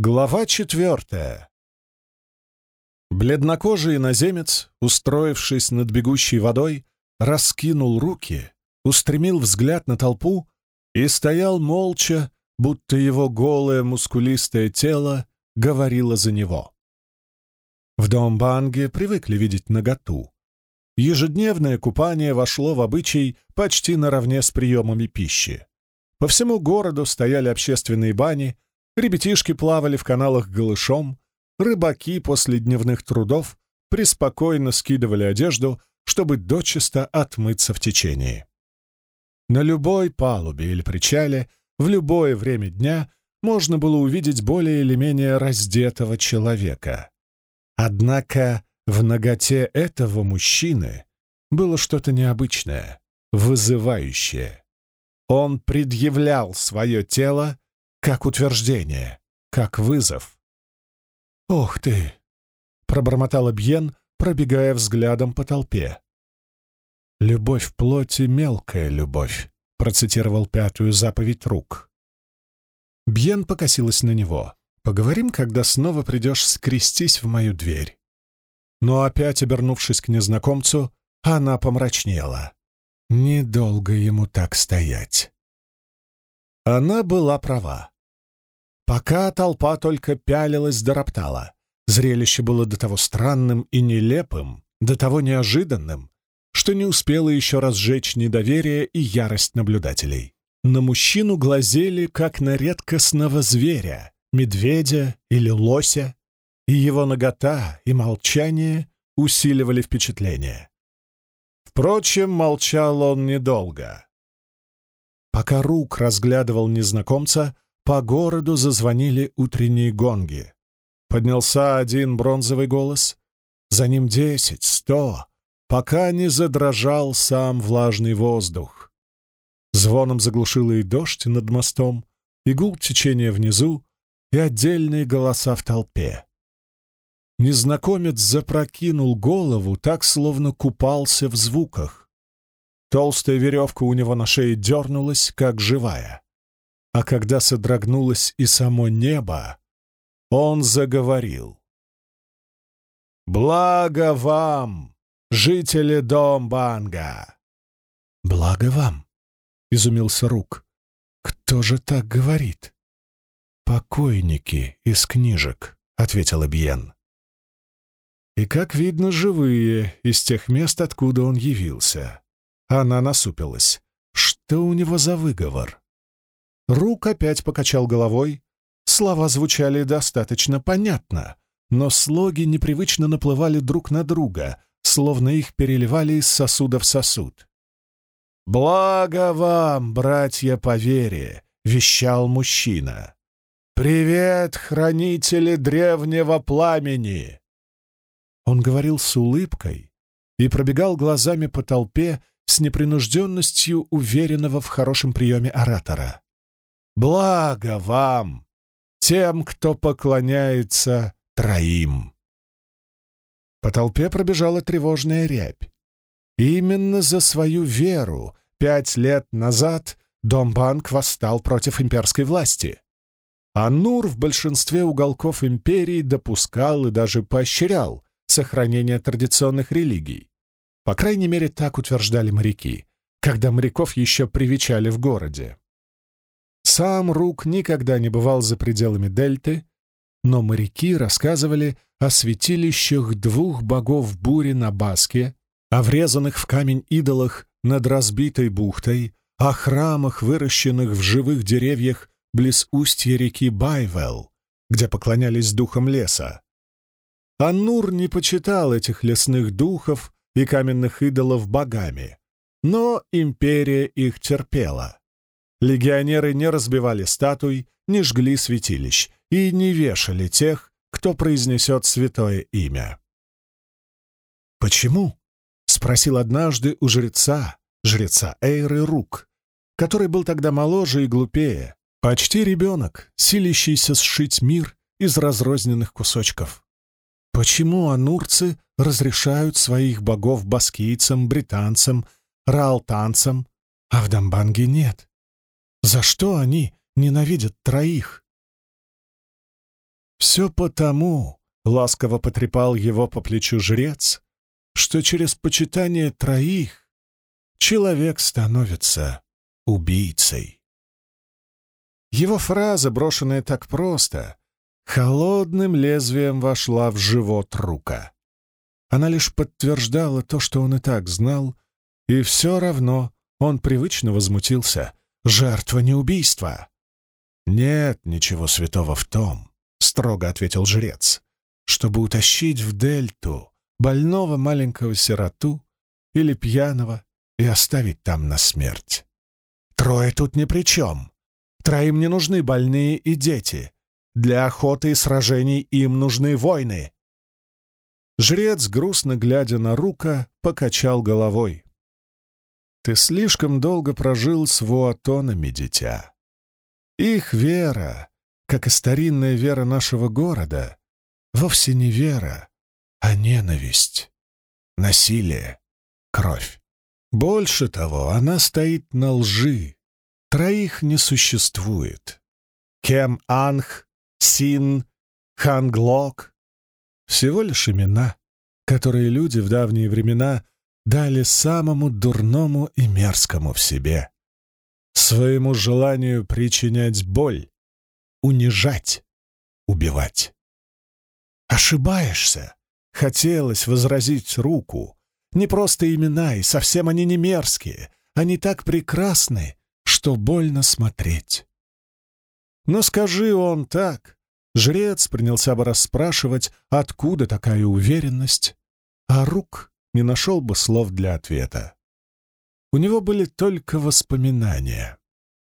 Глава четвертая. Бледнокожий иноземец, устроившись над бегущей водой, раскинул руки, устремил взгляд на толпу и стоял молча, будто его голое мускулистое тело говорило за него. В дом Банге привыкли видеть наготу. Ежедневное купание вошло в обычай почти наравне с приемами пищи. По всему городу стояли общественные бани — Ребятишки плавали в каналах голышом, рыбаки после дневных трудов преспокойно скидывали одежду, чтобы дочисто отмыться в течении. На любой палубе или причале в любое время дня можно было увидеть более или менее раздетого человека. Однако в ноготе этого мужчины было что-то необычное, вызывающее. Он предъявлял свое тело как утверждение, как вызов. «Ох ты!» — пробормотал Бьен, пробегая взглядом по толпе. «Любовь в плоти — мелкая любовь», — процитировал пятую заповедь рук. Бьен покосилась на него. «Поговорим, когда снова придешь скрестись в мою дверь». Но опять, обернувшись к незнакомцу, она помрачнела. Недолго ему так стоять. Она была права. Пока толпа только пялилась да роптала, зрелище было до того странным и нелепым, до того неожиданным, что не успело еще разжечь недоверие и ярость наблюдателей. На мужчину глазели, как на редкостного зверя, медведя или лося, и его нагота и молчание усиливали впечатление. Впрочем, молчал он недолго. Пока Рук разглядывал незнакомца, по городу зазвонили утренние гонги. Поднялся один бронзовый голос, за ним десять, сто, пока не задрожал сам влажный воздух. Звоном заглушило и дождь над мостом, и гул течения внизу, и отдельные голоса в толпе. Незнакомец запрокинул голову, так словно купался в звуках. Толстая веревка у него на шее дернулась, как живая. А когда содрогнулось и само небо, он заговорил. «Благо вам, жители Домбанга!» «Благо вам!» — изумился Рук. «Кто же так говорит?» «Покойники из книжек», — ответил Бьен. «И, как видно, живые из тех мест, откуда он явился. Она насупилась. Что у него за выговор? Рук опять покачал головой. Слова звучали достаточно понятно, но слоги непривычно наплывали друг на друга, словно их переливали из сосуда в сосуд. «Благо вам, братья по вере!» — вещал мужчина. «Привет, хранители древнего пламени!» Он говорил с улыбкой и пробегал глазами по толпе, с непринужденностью уверенного в хорошем приеме оратора. «Благо вам, тем, кто поклоняется троим!» По толпе пробежала тревожная рябь. Именно за свою веру пять лет назад Домбанк восстал против имперской власти. А Нур в большинстве уголков империи допускал и даже поощрял сохранение традиционных религий. По крайней мере, так утверждали моряки, когда моряков еще привечали в городе. Сам Рук никогда не бывал за пределами дельты, но моряки рассказывали о святилищах двух богов бури на Баске, о врезанных в камень идолах над разбитой бухтой, о храмах, выращенных в живых деревьях близ устья реки Байвелл, где поклонялись духам леса. Аннур не почитал этих лесных духов и каменных идолов богами. Но империя их терпела. Легионеры не разбивали статуй, не жгли святилищ и не вешали тех, кто произнесет святое имя. «Почему?» — спросил однажды у жреца, жреца Эйры Рук, который был тогда моложе и глупее, почти ребенок, силящийся сшить мир из разрозненных кусочков. Почему анурцы разрешают своих богов баскийцам, британцам, раалтанцам, а в Дамбанге нет? За что они ненавидят троих? Все потому, — ласково потрепал его по плечу жрец, — что через почитание троих человек становится убийцей. Его фраза, брошенная так просто, холодным лезвием вошла в живот рука. Она лишь подтверждала то, что он и так знал, и все равно он привычно возмутился. «Жертва не убийство!» «Нет ничего святого в том», — строго ответил жрец, «чтобы утащить в дельту больного маленького сироту или пьяного и оставить там на смерть. Трое тут ни при чем. Троим не нужны больные и дети. Для охоты и сражений им нужны войны. Жрец, грустно глядя на Рука, покачал головой. «Ты слишком долго прожил с вуатонами, дитя. Их вера, как и старинная вера нашего города, вовсе не вера, а ненависть, насилие, кровь. Больше того, она стоит на лжи. Троих не существует. Кем Анх, Син, Ханглок всего лишь имена, которые люди в давние времена дали самому дурному и мерзкому в себе. Своему желанию причинять боль, унижать, убивать. «Ошибаешься!» — хотелось возразить руку. «Не просто имена, и совсем они не мерзкие. Они так прекрасны, что больно смотреть». Но скажи он так, Жрец принялся бы расспрашивать, откуда такая уверенность, а Рук не нашел бы слов для ответа. У него были только воспоминания.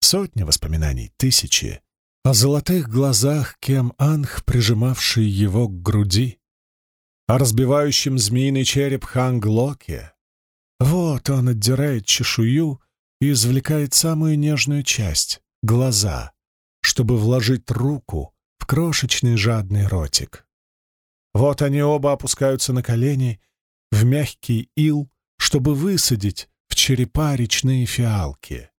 Сотни воспоминаний, тысячи. О золотых глазах Кем Анх, прижимавший его к груди. О разбивающем змеиный череп Ханг Локе. Вот он отдирает чешую и извлекает самую нежную часть — глаза, чтобы вложить руку крошечный жадный ротик. Вот они оба опускаются на колени в мягкий ил, чтобы высадить в черепа речные фиалки.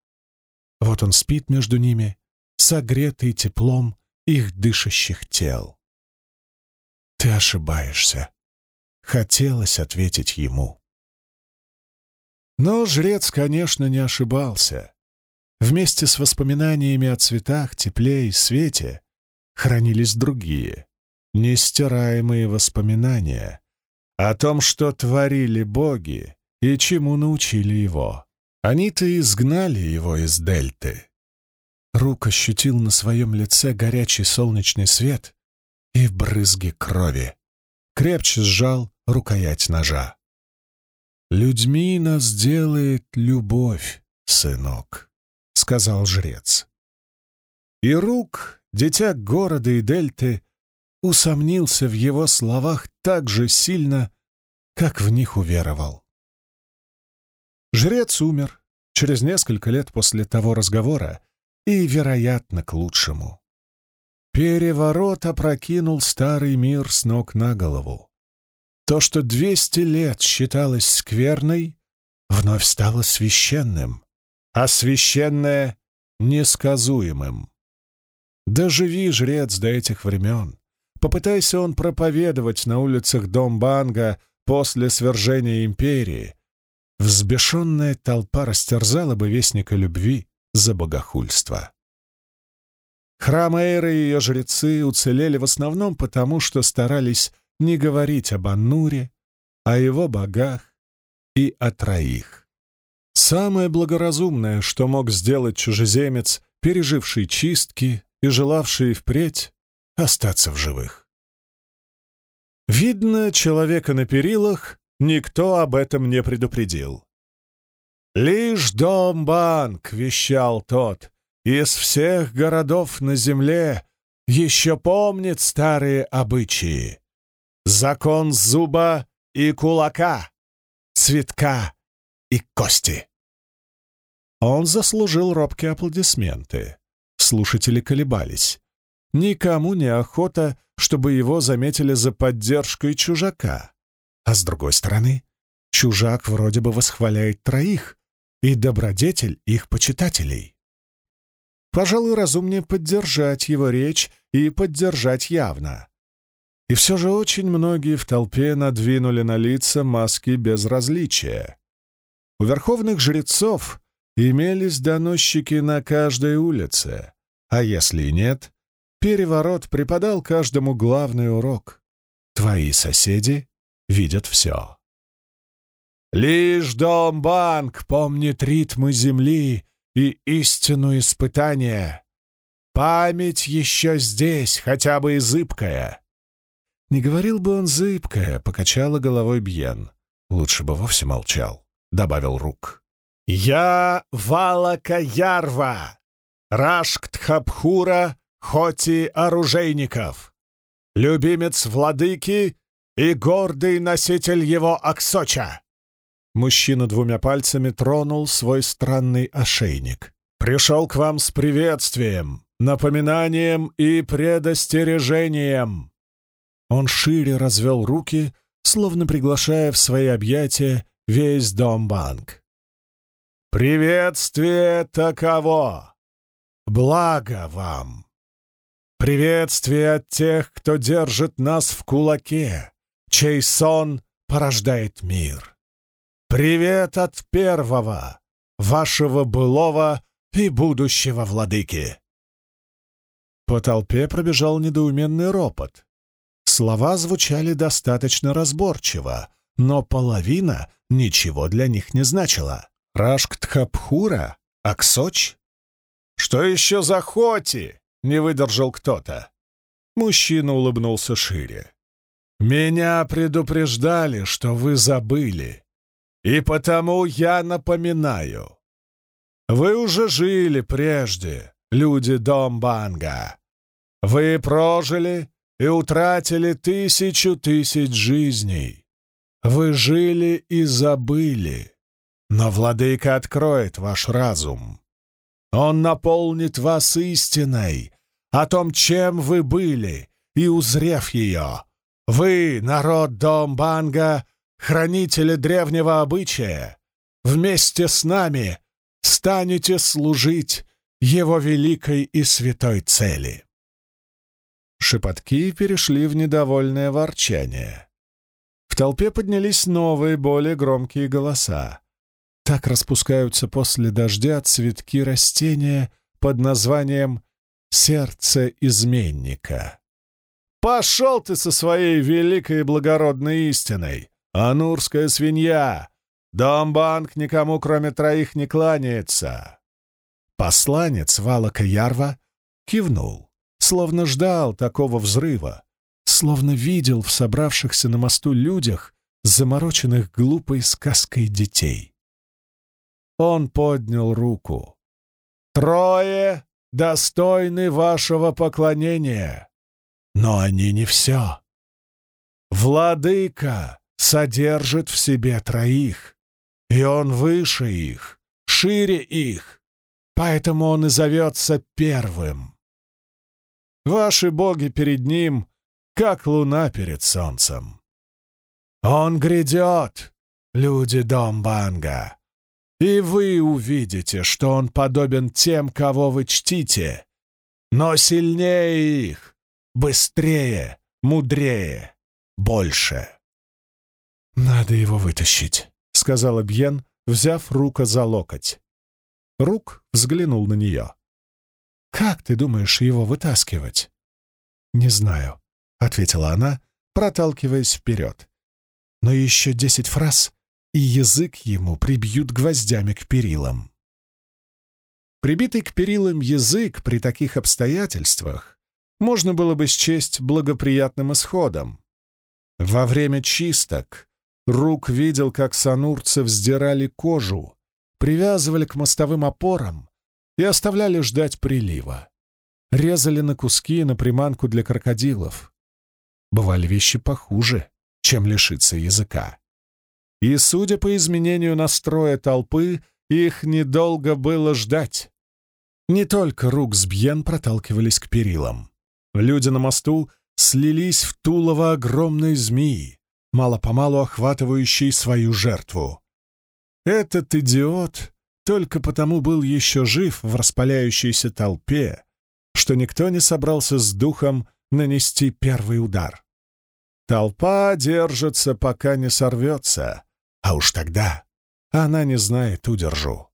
Вот он спит между ними, согретый теплом их дышащих тел. «Ты ошибаешься», — хотелось ответить ему. Но жрец, конечно, не ошибался. Вместе с воспоминаниями о цветах, тепле и свете хранились другие, нестираемые воспоминания о том, что творили боги и чему научили его. Они-то изгнали его из дельты. Рук ощутил на своем лице горячий солнечный свет и брызги крови. Крепче сжал рукоять ножа. «Людьми нас делает любовь, сынок», — сказал жрец. И Рук дитя города и дельты, усомнился в его словах так же сильно, как в них уверовал. Жрец умер через несколько лет после того разговора и, вероятно, к лучшему. Переворот опрокинул старый мир с ног на голову. То, что двести лет считалось скверной, вновь стало священным, а священное — несказуемым. Доживи, жрец, до этих времен. Попытайся он проповедовать на улицах Домбанга после свержения империи. Взбешенная толпа растерзала бы вестника любви за богохульство. Храм Эйры и ее жрецы уцелели в основном потому, что старались не говорить об Аннуре, о его богах и о троих. Самое благоразумное, что мог сделать чужеземец, переживший чистки и желавшие впредь остаться в живых. Видно, человека на перилах никто об этом не предупредил. «Лишь Дом-банк», — вещал тот, — «из всех городов на земле еще помнит старые обычаи. Закон зуба и кулака, цветка и кости». Он заслужил робкие аплодисменты слушатели колебались. Никому не охота, чтобы его заметили за поддержкой чужака. А с другой стороны, чужак вроде бы восхваляет троих, и добродетель их почитателей. Пожалуй, разумнее поддержать его речь и поддержать явно. И все же очень многие в толпе надвинули на лица маски безразличия. У верховных жрецов имелись доносчики на каждой улице, а если и нет, переворот преподал каждому главный урок. Твои соседи видят все. Лишь Дом-банк помнит ритмы земли и истину испытания. Память еще здесь, хотя бы и зыбкая. Не говорил бы он зыбкая, покачала головой Бьен. Лучше бы вовсе молчал, добавил Рук. Я Валака Ярва, Рашктхабхура, Хоти оружейников, любимец владыки и гордый носитель его Аксоча. Мужчина двумя пальцами тронул свой странный ошейник. «Пришел к вам с приветствием, напоминанием и предостережением!» Он шире развел руки, словно приглашая в свои объятия весь дом-банк. «Приветствие таково! Благо вам! Приветствие от тех, кто держит нас в кулаке, чей сон порождает мир!» «Привет от первого, вашего былого и будущего владыки!» По толпе пробежал недоуменный ропот. Слова звучали достаточно разборчиво, но половина ничего для них не значила. Рашктхапхура? Аксоч? «Что еще за хоти?» — не выдержал кто-то. Мужчина улыбнулся шире. «Меня предупреждали, что вы забыли. И потому я напоминаю. Вы уже жили прежде, люди Домбанга. Вы прожили и утратили тысячу тысяч жизней. Вы жили и забыли. Но владыка откроет ваш разум. Он наполнит вас истиной о том, чем вы были, и, узрев ее, вы, народ Домбанга, хранители древнего обычая, вместе с нами станете служить его великой и святой цели. Шепотки перешли в недовольное ворчание. В толпе поднялись новые, более громкие голоса. Так распускаются после дождя цветки растения под названием «Сердце изменника». «Пошел ты со своей великой и благородной истиной!» «Анурская свинья! Домбанк никому, кроме троих, не кланяется!» Посланец Валака Ярва кивнул, словно ждал такого взрыва, словно видел в собравшихся на мосту людях, замороченных глупой сказкой детей. Он поднял руку. «Трое достойны вашего поклонения, но они не все. Владыка содержит в себе троих, и он выше их, шире их, поэтому он и зовется первым. Ваши боги перед ним, как луна перед солнцем. Он грядет, люди Домбанга, и вы увидите, что он подобен тем, кого вы чтите, но сильнее их, быстрее, мудрее, больше. «Надо его вытащить», — сказала Бьен, взяв Рука за локоть. Рук взглянул на нее. «Как ты думаешь его вытаскивать?» «Не знаю», — ответила она, проталкиваясь вперед. «Но еще десять фраз, и язык ему прибьют гвоздями к перилам». Прибитый к перилам язык при таких обстоятельствах можно было бы счесть благоприятным исходом. Во время чисток Рук видел, как санурцы вздирали кожу, привязывали к мостовым опорам и оставляли ждать прилива. Резали на куски на приманку для крокодилов. Бывали вещи похуже, чем лишиться языка. И, судя по изменению настроя толпы, их недолго было ждать. Не только Рук с Бьен проталкивались к перилам. Люди на мосту слились в тулово огромной змеи, мало-помалу охватывающий свою жертву. Этот идиот только потому был еще жив в распаляющейся толпе, что никто не собрался с духом нанести первый удар. Толпа держится, пока не сорвется, а уж тогда она не знает удержу.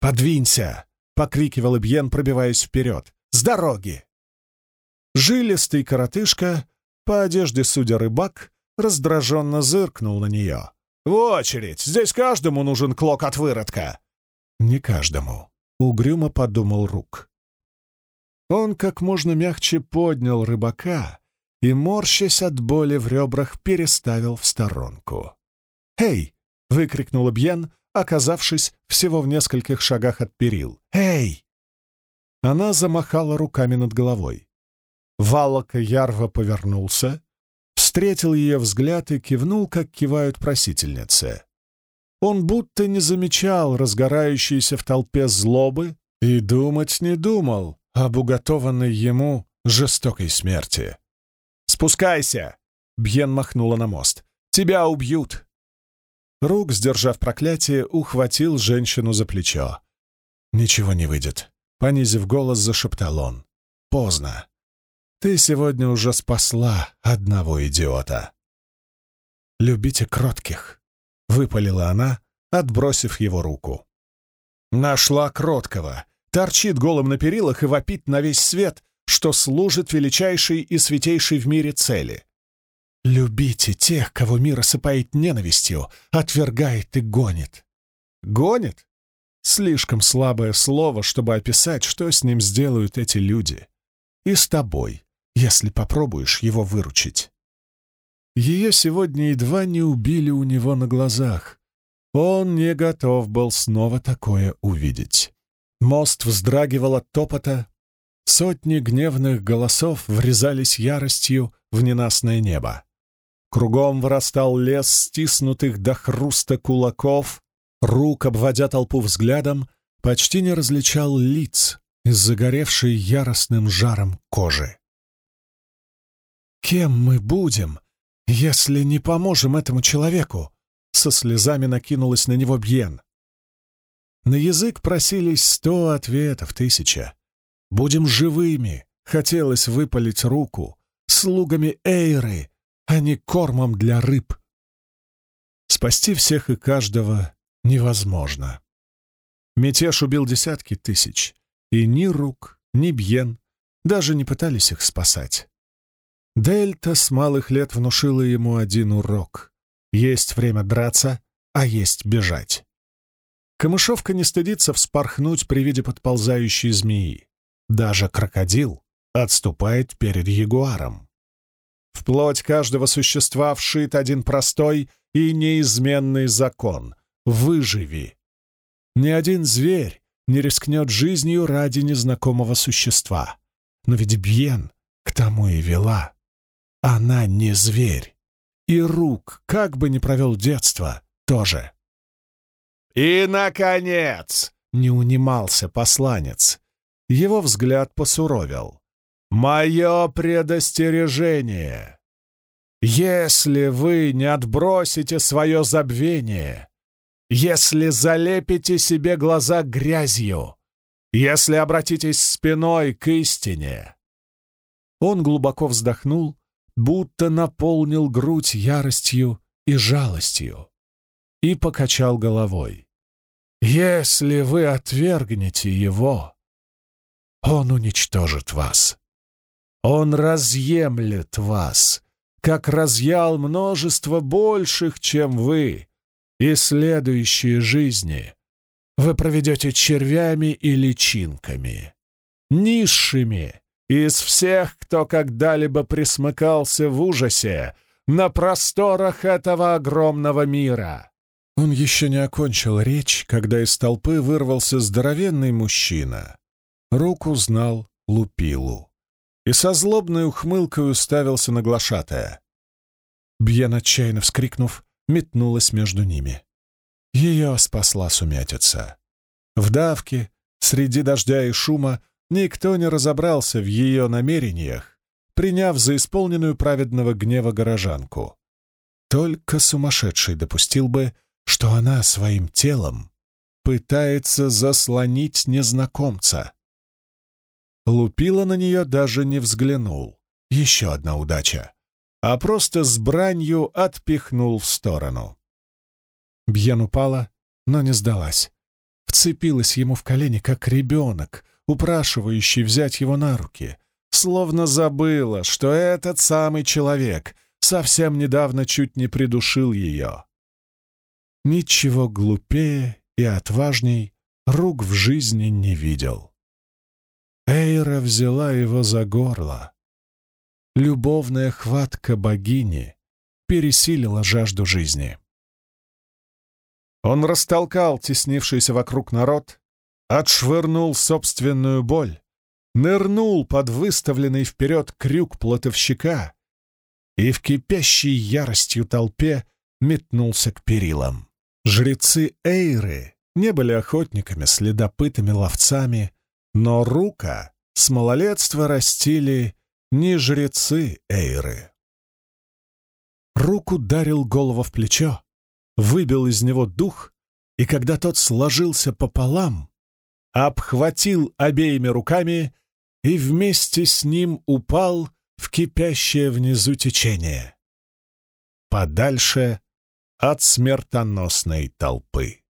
«Подвинься!» — покрикивал Ибьен, пробиваясь вперед. «С дороги!» Жилистый коротышка, по одежде судя рыбак, раздраженно зыркнул на нее. «В очередь! Здесь каждому нужен клок от выродка!» «Не каждому», — угрюмо подумал Рук. Он как можно мягче поднял рыбака и, морщась от боли в ребрах, переставил в сторонку. «Эй!» — выкрикнула Бьен, оказавшись всего в нескольких шагах от перил. «Эй!» Она замахала руками над головой. Валок ярво повернулся, встретил ее взгляд и кивнул, как кивают просительницы. Он будто не замечал разгорающейся в толпе злобы и думать не думал об уготованной ему жестокой смерти. «Спускайся!» — Бьен махнула на мост. «Тебя убьют!» Рук, сдержав проклятие, ухватил женщину за плечо. «Ничего не выйдет», — понизив голос, зашептал он. «Поздно. Ты сегодня уже спасла одного идиота». «Любите кротких», — выпалила она, отбросив его руку. «Нашла кроткого. Торчит голым на перилах и вопит на весь свет, что служит величайшей и святейшей в мире цели. Любите тех, кого мир осыпает ненавистью, отвергает и гонит. Гонит? Слишком слабое слово, чтобы описать, что с ним сделают эти люди. И с тобой, если попробуешь его выручить. Ее сегодня едва не убили у него на глазах. Он не готов был снова такое увидеть. Мост вздрагивал от топота, сотни гневных голосов врезались яростью в ненастное небо. Кругом вырастал лес стиснутых до хруста кулаков, рук, обводя толпу взглядом, почти не различал лиц из загоревшей яростным жаром кожи. «Кем мы будем, если не поможем этому человеку?» Со слезами накинулась на него Бьен. На язык просились сто ответов, тысяча. «Будем живыми!» — хотелось выпалить руку. «Слугами Эйры!» А не кормом для рыб. Спасти всех и каждого невозможно. Мятеж убил десятки тысяч, и ни Рук, ни Бьен даже не пытались их спасать. Дельта с малых лет внушила ему один урок. Есть время драться, а есть бежать. Камышовка не стыдится вспорхнуть при виде подползающей змеи. Даже крокодил отступает перед ягуаром. В плоть каждого существа вшит один простой и неизменный закон — выживи. Ни один зверь не рискнет жизнью ради незнакомого существа. Но ведь Бьен к тому и вела. Она не зверь. И рук, как бы ни провел детство, тоже. «И, наконец!» — не унимался посланец. Его взгляд посуровил. Мое предостережение. Если вы не отбросите свое забвение, если залепите себе глаза грязью, если обратитесь спиной к истине. Он глубоко вздохнул, будто наполнил грудь яростью и жалостью, и покачал головой. Если вы отвергнете его, он уничтожит вас. Он разъемлет вас, как разъял множество больших, чем вы, и следующие жизни вы проведете червями и личинками, низшими из всех, кто когда-либо присмыкался в ужасе на просторах этого огромного мира. Он еще не окончил речь, когда из толпы вырвался здоровенный мужчина. Руку знал Лупилу и со злобной ухмылкой уставился на глашатая. Бьен, отчаянно вскрикнув, метнулась между ними. Ее спасла сумятица. В давке, среди дождя и шума, никто не разобрался в ее намерениях, приняв за исполненную праведного гнева горожанку. Только сумасшедший допустил бы, что она своим телом пытается заслонить незнакомца. Лупила на нее даже не взглянул. Еще одна удача. А просто с бранью отпихнул в сторону. Бьен упала, но не сдалась. Вцепилась ему в колени, как ребенок, упрашивающий взять его на руки. Словно забыла, что этот самый человек совсем недавно чуть не придушил ее. Ничего глупее и отважней рук в жизни не видел. Эйра взяла его за горло. Любовная хватка богини пересилила жажду жизни. Он растолкал теснившийся вокруг народ, отшвырнул собственную боль, нырнул под выставленный вперед крюк плотовщика и в кипящей яростью толпе метнулся к перилам. Жрецы Эйры не были охотниками, следопытами, ловцами, но рука с малолетства растили не жрецы Эйры. Рук ударил голову в плечо, выбил из него дух, и когда тот сложился пополам, обхватил обеими руками и вместе с ним упал в кипящее внизу течение. Подальше от смертоносной толпы.